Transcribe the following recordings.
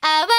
あわ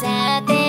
飾って